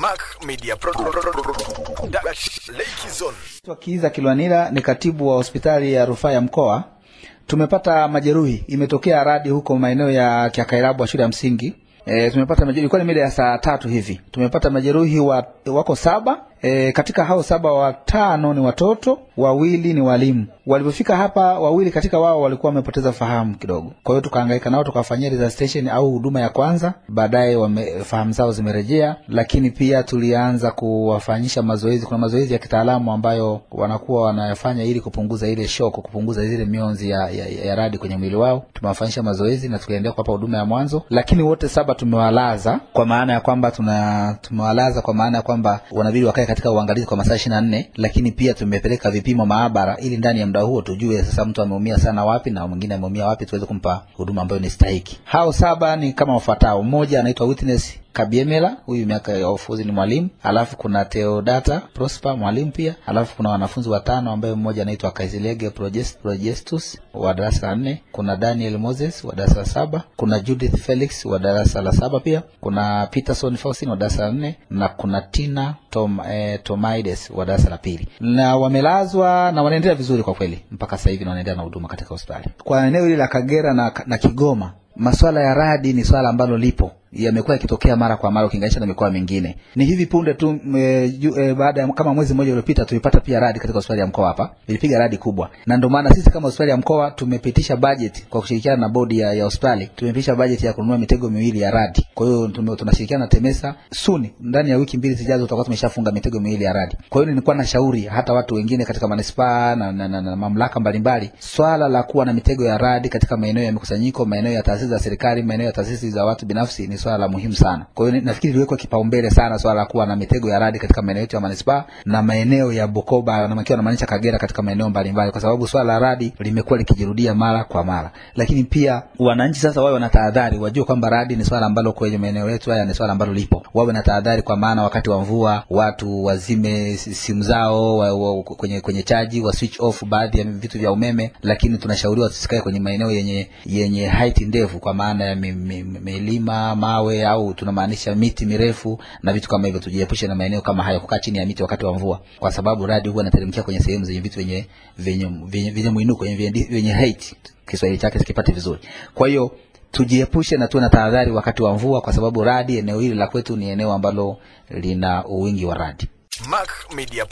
Mac. Kiiza Kilwanila ni katibu wa hospitali ya rufaa ya mkoa. Tumepata majeruhi, imetokea radi huko maeneo ya Kiakairabu shule ya msingi. E, tumepata majeruhi, ilikuwa ni mida ya saa tatu hivi. Tumepata majeruhi wa, wako saba. E, katika hao saba watano ni watoto, wawili ni walimu. Walipofika hapa, wawili katika wao walikuwa wamepoteza fahamu kidogo. Kwa hiyo tukahangaika nao tukawafanyia resuscitation au huduma ya kwanza, baadaye fahamu zao zimerejea, lakini pia tulianza kuwafanyisha mazoezi. Kuna mazoezi ya kitaalamu ambayo wanakuwa wanayafanya ili kupunguza ile shoko, kupunguza zile mionzi ya, ya, ya radi kwenye mwili wao. Tumewafanyisha mazoezi na tukaendelea kuwapa huduma ya mwanzo, lakini wote saba tumewalaza kwa maana ya kwamba tuna tumewalaza kwa maana ya kwamba wanabidi wakae katika uangalizi kwa masaa ishirini na nne lakini pia tumepeleka vipimo maabara ili ndani ya muda huo tujue sasa mtu ameumia sana wapi na mwingine ameumia wapi tuweze kumpa huduma ambayo ni stahiki. Hao saba ni kama wafuatao: mmoja anaitwa Witness Kabiemela, huyu miaka ya ufuzi ni mwalimu. Alafu kuna Theodata Prosper mwalimu pia. Alafu kuna wanafunzi watano ambaye mmoja anaitwa Kaizilege Progest- Progestus wa darasa la nne. Kuna Daniel Moses wa darasa la saba. Kuna Judith Felix wa darasa la saba pia. Kuna Peterson Faustin wa darasa la nne na kuna Tina Tom, eh, Tomaides wa darasa la pili, na wamelazwa na wanaendelea vizuri kwa kweli mpaka sasa hivi, na wanaendelea na huduma katika hospitali. Kwa eneo hili la Kagera na, na Kigoma Maswala ya radi ni swala ambalo lipo yamekuwa yakitokea mara kwa mara ukilinganisha na mikoa mingine. Ni hivi punde tu e, ju, e, baada ya kama mwezi mmoja uliopita tulipata pia radi katika hospitali ya mkoa hapa, ilipiga radi kubwa, na ndio maana sisi kama hospitali ya mkoa tumepitisha budget kwa kushirikiana na bodi ya, ya hospitali tumepitisha budget ya kununua mitego miwili ya radi. Kwa hiyo tunashirikiana na TEMESA suni, ndani ya wiki mbili zijazo tutakuwa tumeshafunga mitego miwili ya radi. Kwa hiyo nilikuwa na shauri hata watu wengine katika manispaa na, na, na, na mamlaka mbalimbali, swala la kuwa na mitego ya radi katika maeneo ya mikusanyiko, maeneo ya taasisi za serikali, maeneo ya taasisi za watu binafsi ni swala la muhimu sana. Kwa hiyo nafikiri liwekwe kipaumbele sana swala la kuwa na mitego ya radi katika maeneo yetu ya manispaa na maeneo ya Bukoba na makiwa namaanisha Kagera katika maeneo mbalimbali, kwa sababu swala la radi limekuwa likijirudia mara kwa mara. Lakini pia wananchi sasa wawe wana tahadhari, wajue kwamba radi ni swala ambalo kwenye maeneo yetu haya ni swala ambalo lipo. Wawe na tahadhari, kwa maana wakati wa mvua watu wazime simu zao wa, wa, kwenye kwenye chaji wa switch off baadhi ya vitu vya umeme, lakini tunashauriwa tusikae kwenye maeneo yenye yenye height ndefu, kwa maana ya mi- mi- mi- milima, mawe au tunamaanisha miti mirefu na vitu kama hivyo. Tujiepushe na maeneo kama hayo, kukaa chini ya miti wakati wa mvua, kwa sababu radi huwa inateremkia kwenye sehemu zenye vitu vyenye vyenye mwinuko vyenye height, Kiswahili chake sikipati vizuri. Kwa hiyo tujiepushe na tuwe na tahadhari wakati wa mvua, kwa sababu radi, eneo hili la kwetu ni eneo ambalo lina uwingi wa radi. Mac Media